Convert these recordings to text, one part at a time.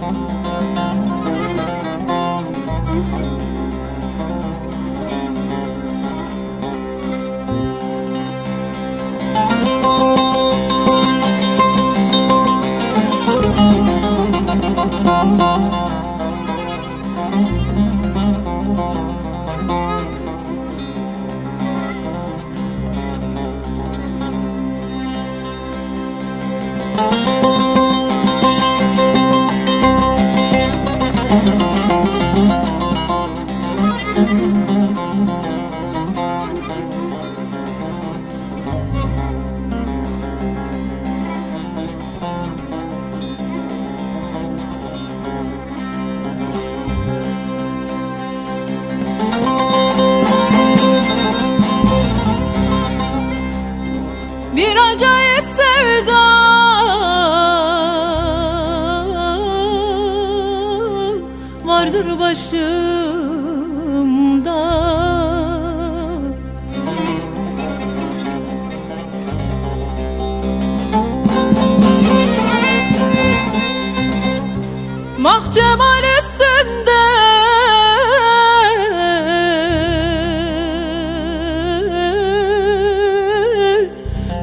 Música Bir acayip sevda başımda. Mahcemal üstünde.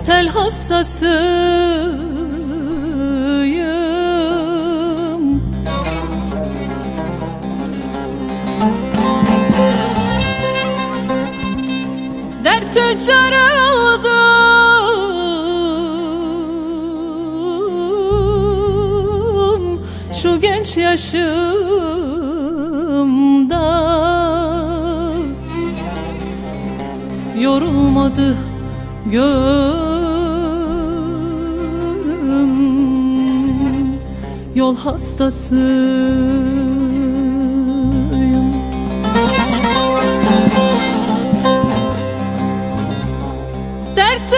Tel hastasıyım Dert tüccarı oldum Şu genç yaşımda Yorulmadı gönlüm. Yol hastasıyım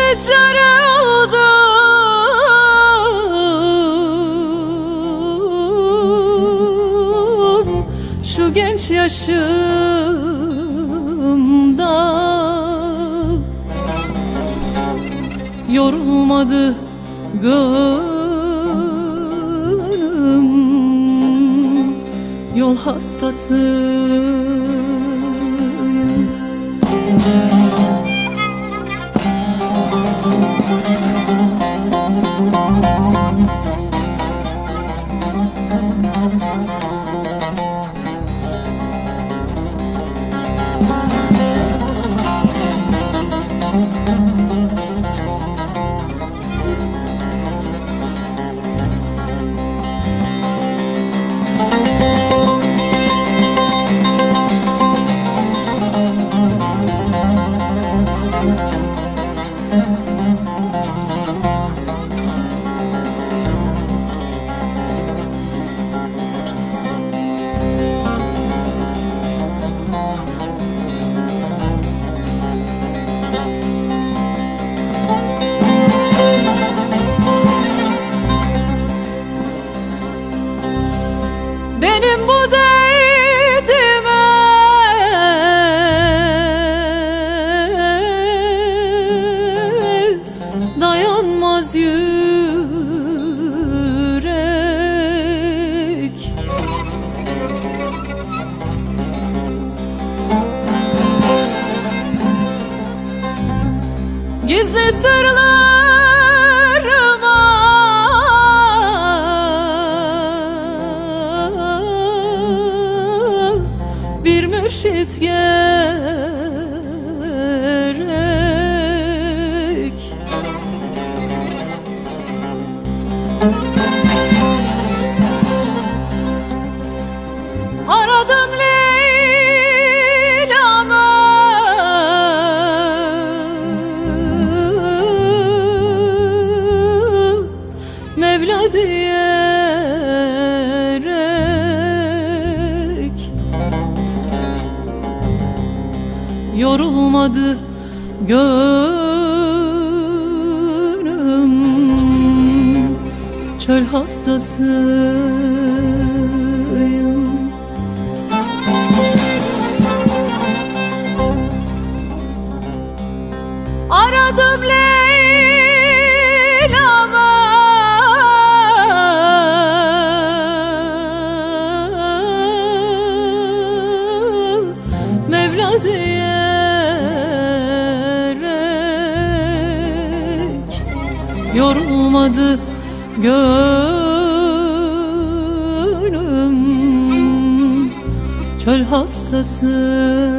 Tüccarı oldum Şu genç yaşımda Yorulmadı gönlüm. Yol hastasıyım Benim bu derdime dayanmaz yürek. Gizli sırlarıma mürşit gerek. Aradım Yorulmadı gönlüm. Çöl hastasıyım. Aradım Leyla'mı. Mevla diyerek Yorulmadı gönlüm. Çöl hastası